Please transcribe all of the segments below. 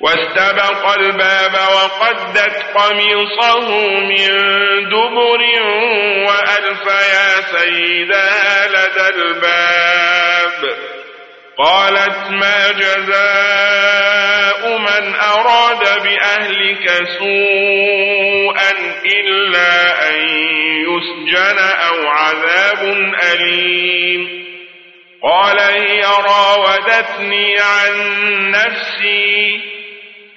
واستبق الباب وقدت قميصه من دبر وألف يا سيدا لدى الباب. قالت ما جزاء من أراد بأهلك سوءا إلا أن يسجن أو عذاب أليم. قال هي راودتني عن نفسي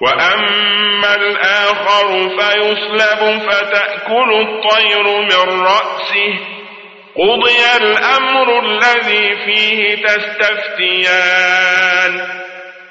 وأما الآخر فيسلب فتأكل الطير من رأسه قضي الأمر الذي فيه تستفتيان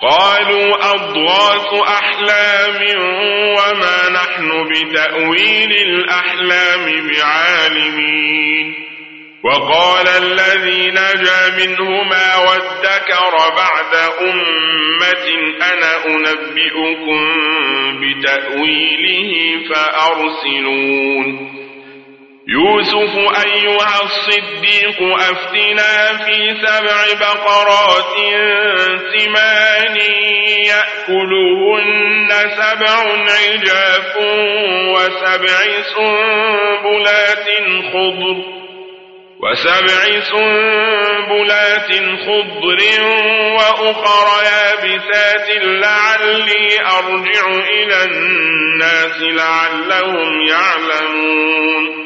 قالوا أضغاث أحلام وما نحن بتأويل الأحلام بعالمين وقال الذي نجى منهما وادكر بعد أمة أنا أنبئكم بتأويله فأرسلون يوسف أيها الصديق أفتنا في سبع بقرات ثمان يأكلهن سبع عجاف وسبع سنبلات خضر وسبع سنبلات خضر وأخر يابسات لعلي أرجع إلى الناس لعلهم يعلمون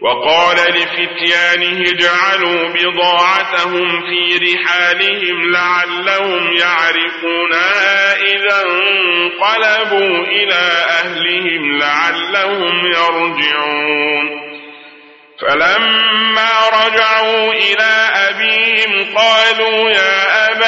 وقال لفتيانه اجعلوا بضاعتهم في رحالهم لعلهم يعرفون إذا انقلبوا إلى أهلهم لعلهم يرجعون. فلما رجعوا إلى أبيهم قالوا يا أبا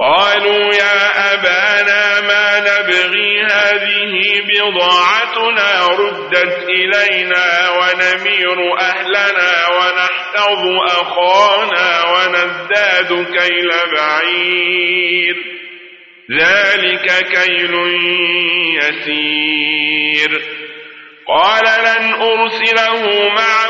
قالوا يا أبانا ما نبغي هذه بضاعتنا ردت إلينا ونمير أهلنا ونحتض أخانا ونزداد كيل بعير. ذلك كيل يسير. قال لن أرسله معه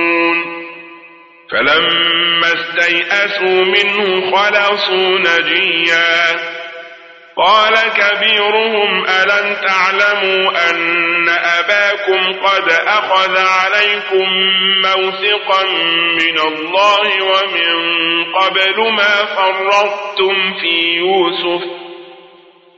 فلما استيأسوا منه خلصوا نجيا. قال كبيرهم ألن تعلموا أن أباكم قد أخذ عليكم موثقا من الله ومن قبل ما فرطتم في يوسف؟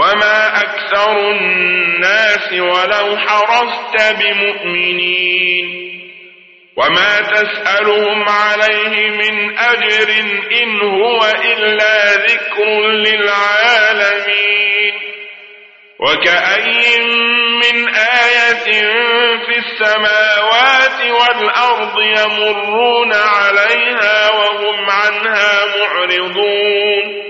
وما أكثر الناس ولو حرصت بمؤمنين وما تسألهم عليه من أجر إن هو إلا ذكر للعالمين وكأي من آية في السماوات والأرض يمرون عليها وهم عنها معرضون